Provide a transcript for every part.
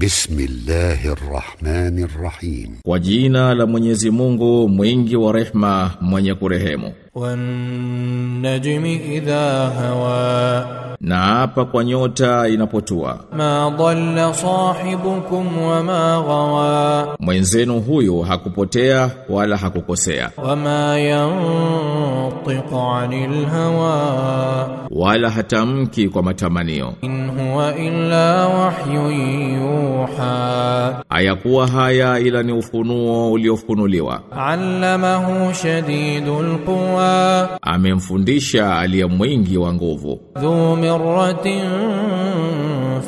Bismillahi rrahmani rrahim, kwa jina la mwenyezimungu mwingi wa rehma mwenye kurehemu. Wannajmi idha hawa, na apa kwa nyota inapotua. Ma dhalla sahibukum wa ma ghawa, mwenzenu huyu hakupotea wala hakukosea. Wa ma yantiqu anil hawa, wala hatamki kwa matamanio. In huwa illa wahyun yuha, ayakuwa haya ila ni ufunuo uliofunuliwa. Allamahu shadidul quwa القوى amemfundisha aliye mwingi wa nguvu ذو مرة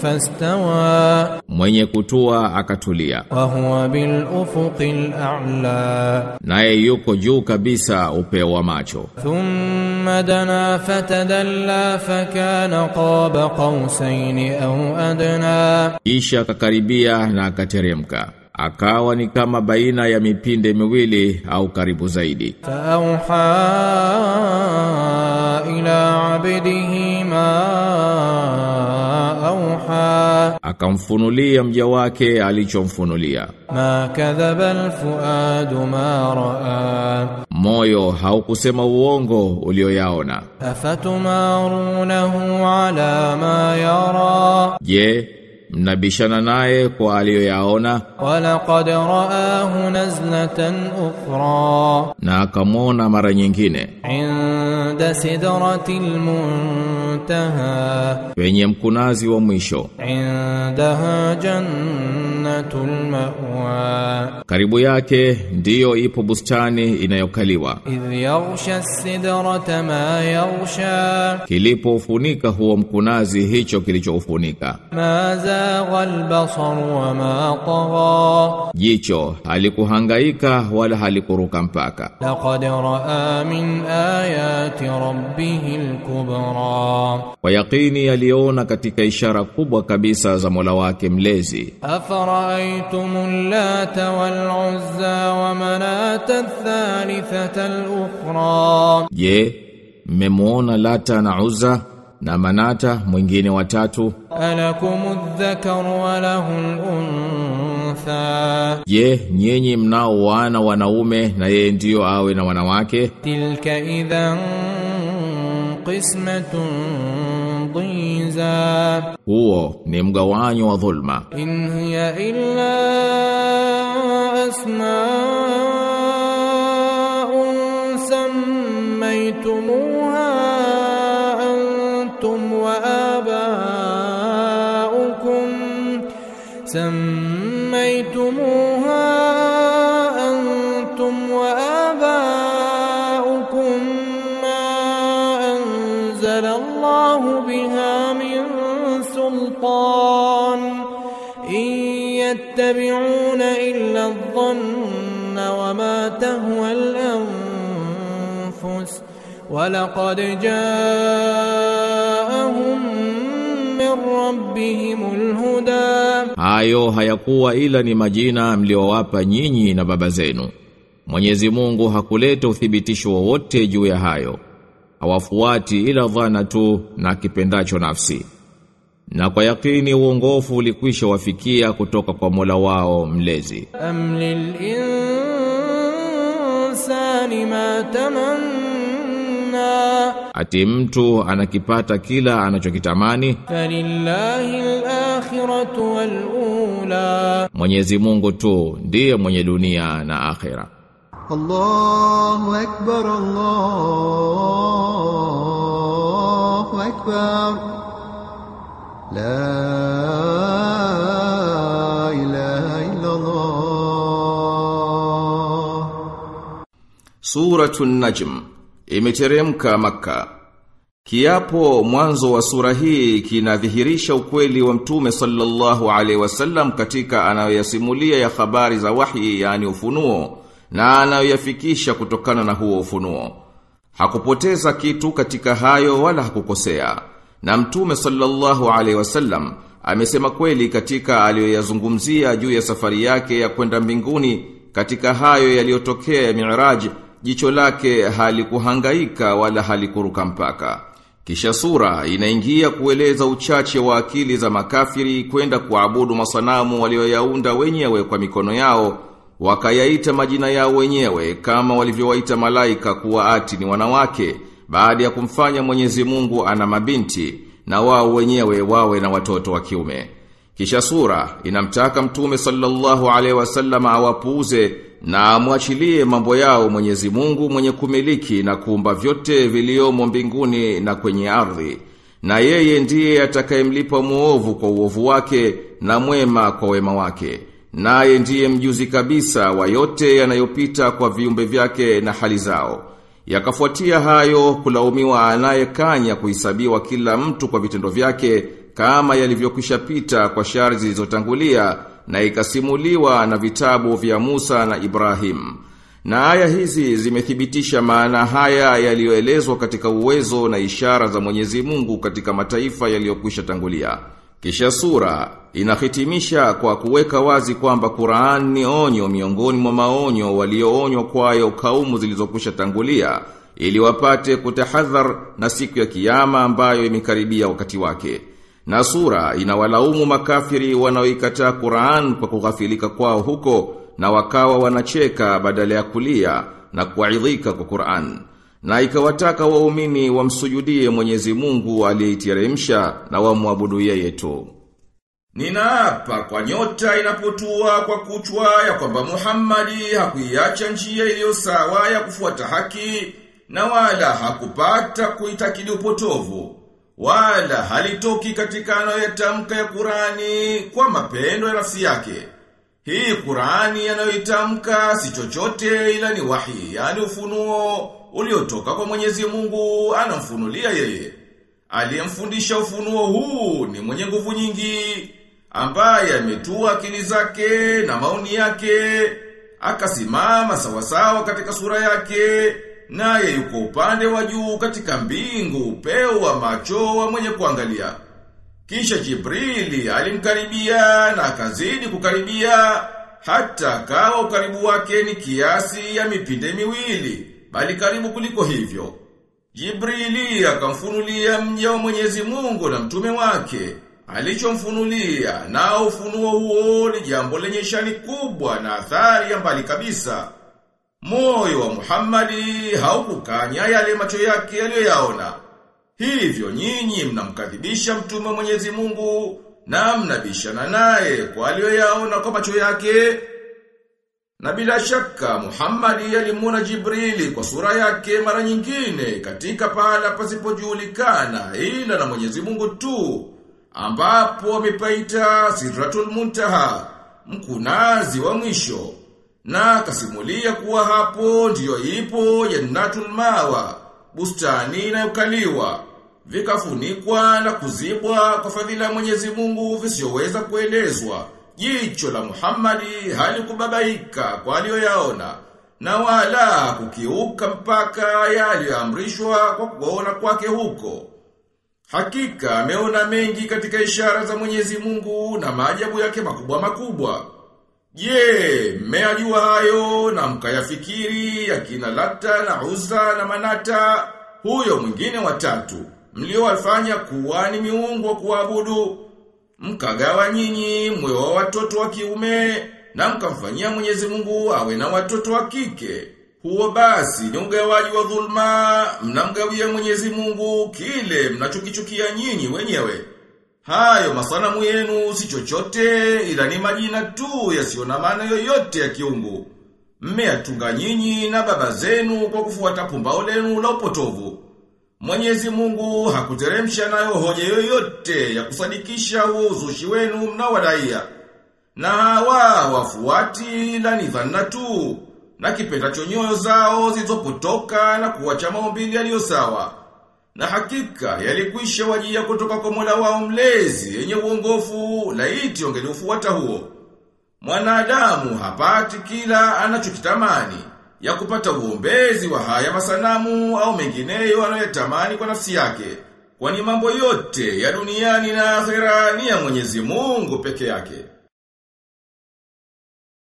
فاستوى mwenye kutua akatulia وهو بالأفق الأعلى naye yuko juu kabisa upeo wa macho ثم دنا فتدلى فكان قاب قوسين أو أدنى kisha akakaribia na akateremka akawa ni kama baina ya mipinde miwili au karibu zaidi. Fauha ila abdihi ma auha, akamfunulia mja wake alichomfunulia. Ma kadhaba alfuad ma raa, moyo haukusema uongo ulioyaona. Afatumarunahu ala ma yara, je mnabishana naye kwa aliyoyaona. wala qad raahu nazlatan ukhra, na akamwona mara nyingine. Inda sidratil muntaha, kwenye mkunazi wa mwisho. Indaha jannatul mawa, karibu yake ndiyo ipo bustani inayokaliwa. Idh yaghsha sidrata ma yaghsha, kilipofunika huo mkunazi hicho kilichofunika Maza زاغ البصر وما طغى jicho halikuhangaika wala halikuruka mpaka لقد رأى من آيات ربه الكبرى kwa yakini aliona katika ishara kubwa kabisa za Mola wake mlezi أفرأيتم اللات والعزى ومناة الثالثة الأخرى je mmemuona lata na uzza na Manata mwingine watatu. Alakumudh dhakar wa lahul untha, ye nyenye mnao wana wanaume na yeye ndio awe na wanawake? Tilka idhan qismatun dhiza, huo ni mgawanyo wa dhulma. In hiya illa asmaun sammaytumu الأنفس ولقد جاءهم من ربهم الهدى hayo hayakuwa ila ni majina mliowapa nyinyi na baba zenu Mwenyezi Mungu hakuleta uthibitisho wowote juu ya hayo hawafuati ila dhana tu na kipendacho nafsi na kwa yakini uongofu ulikwisha wafikia kutoka kwa Mola wao mlezi أم للإنسان ما تمنى ati mtu anakipata kila anachokitamani فلله الآخرة والأولى Mwenyezi Mungu tu ndiye mwenye dunia na akhera الله أكبر الله أكبر لا إله إلا الله Suratun Najm imeteremka maka. Kiapo mwanzo wa sura hii kinadhihirisha ukweli wa Mtume sallallahu alaihi wasallam katika anayoyasimulia ya habari za wahi yani ufunuo na anayoyafikisha kutokana na huo ufunuo. Hakupoteza kitu katika hayo wala hakukosea. Na Mtume sallallahu alaihi wasallam amesema kweli katika aliyoyazungumzia juu ya safari yake ya kwenda mbinguni katika hayo yaliyotokea ya Mi'raj jicho lake halikuhangaika wala halikuruka mpaka. Kisha sura inaingia kueleza uchache wa akili za makafiri kwenda kuabudu masanamu walioyaunda wenyewe kwa mikono yao, wakayaita majina yao wenyewe kama walivyowaita malaika kuwa ati ni wanawake, baada ya kumfanya Mwenyezi Mungu ana mabinti na wao wenyewe wawe na watoto wa kiume. Kisha sura inamtaka mtume sallallahu alaihi wasallam awapuuze na amwachilie mambo yao Mwenyezi Mungu mwenye kumiliki na kuumba vyote viliomo mbinguni na kwenye ardhi. Na yeye ndiye atakayemlipa muovu kwa uovu wake na mwema kwa wema wake. Naye ndiye mjuzi kabisa wa yote yanayopita kwa viumbe vyake na hali zao. Yakafuatia hayo kulaumiwa anayekanya kuhesabiwa kila mtu kwa vitendo vyake kama yalivyokwishapita kwa shari zilizotangulia na ikasimuliwa na vitabu vya Musa na Ibrahim. Na aya hizi zimethibitisha maana haya yaliyoelezwa katika uwezo na ishara za Mwenyezi Mungu katika mataifa yaliyokwisha tangulia. Kisha sura inahitimisha kwa kuweka wazi kwamba Qur'an ni onyo miongoni mwa maonyo walioonywa kwayo kaumu zilizokwisha tangulia ili wapate kutahadhar na siku ya kiyama ambayo imekaribia wakati wake. Na sura inawalaumu makafiri wanaoikataa Qur'an kwa kughafilika kwao huko na wakawa wanacheka badala ya kulia na kuaidhika kwa Qur'an. Na ikawataka waumini wamsujudie Mwenyezi Mungu aliyeiteremsha na wamwabudu yeye tu. Ninaapa kwa nyota inapotua kwa kuchwa ya kwamba Muhammadi hakuiacha njia iliyo sawa ya kufuata haki na wala hakupata kuitakidi upotovu wala halitoki katika anayotamka ya Qurani kwa mapendo ya nafsi yake. Hii Qurani anayoitamka si chochote ila ni wahi, yani ufunuo uliotoka kwa Mwenyezi Mungu anamfunulia yeye. Aliyemfundisha ufunuo huu ni mwenye nguvu nyingi ambaye ametua akili zake na maoni yake akasimama sawasawa katika sura yake naye yuko upande wa juu katika mbingu upeo wa macho wa mwenye kuangalia. Kisha Jibrili alimkaribia na akazidi kukaribia hata kawa ukaribu wake ni kiasi ya mipinde miwili, bali karibu kuliko hivyo. Jibrili akamfunulia mja wa Mwenyezi Mungu na mtume wake alichomfunulia na ufunuo huo ni jambo lenye shani kubwa na athari ya mbali kabisa. Moyo wa Muhammadi haukukanya yale macho yake aliyoyaona. Hivyo nyinyi mnamkadhibisha mtume wa Mwenyezi Mungu na mnabishana naye kwa aliyoyaona kwa macho yake. Na bila shaka Muhammadi alimuona Jibrili kwa sura yake mara nyingine katika pahala pasipojulikana ila na Mwenyezi Mungu tu ambapo amepaita Sidratul Muntaha mkunazi wa mwisho na akasimulia kuwa hapo ndiyo ipo Jannatul Mawa bustani inayokaliwa vikafunikwa na kuzibwa kwa fadhila ya Mwenyezi Mungu visiyoweza kuelezwa jicho la Muhammadi halikubabaika kwa aliyoyaona na wala kukiuka mpaka yaliyoamrishwa kwa kuona kwake huko Hakika ameona mengi katika ishara za Mwenyezi Mungu na maajabu yake makubwa makubwa. Je, mmeyajua hayo na mkayafikiri yakina Lata na Uza na Manata, huyo mwingine watatu, mliowafanya kuwa ni miungu wa kuabudu, mkagawa nyinyi mwe wa watoto wa kiume na mkamfanyia Mwenyezi Mungu awe na watoto wa kike. Huo basi ni ugawaji wa dhulma, mnamgawia Mwenyezi Mungu kile mnachokichukia nyinyi wenyewe. Hayo masanamu yenu si chochote ila ni majina tu yasiyo na maana yoyote ya kiungu. Mmeyatunga nyinyi na baba zenu kwa kufuata pumbao lenu la upotovu. Mwenyezi Mungu hakuteremsha nayo hoja yoyote ya kusadikisha uzushi wenu mnaowadaia. Na hawa wafuati ila ni dhanna tu na kipendacho nyoyo zao zilizopotoka na kuwacha maumbili yaliyo sawa. Na hakika yalikwisha wajia kutoka kwa Mola wao mlezi yenye uongofu laiti ungeliufuata huo. Mwanadamu hapati kila anachokitamani ya kupata uombezi wa haya masanamu au mengineyo anayotamani kwa nafsi yake. Kwani mambo yote ya duniani na akhera ni ya Mwenyezi Mungu peke yake.